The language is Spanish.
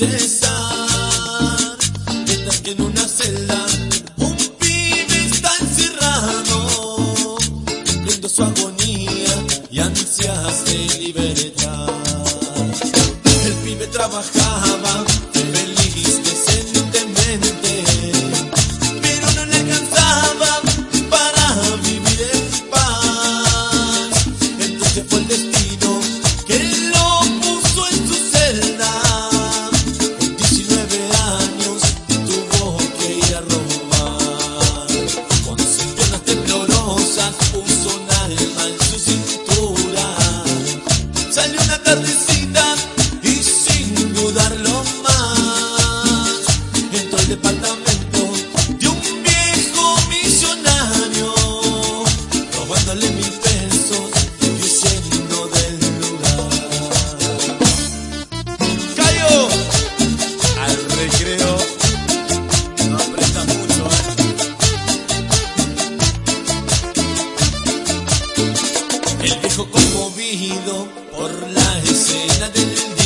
estar, mientras que en una celda un pibe está encerrado, cumpliendo su agonía y ansias de libertad. El pibe trabajaba salió una tardecita y sin dudarlo más, entró el departamento. El viejo conmovido por la escena del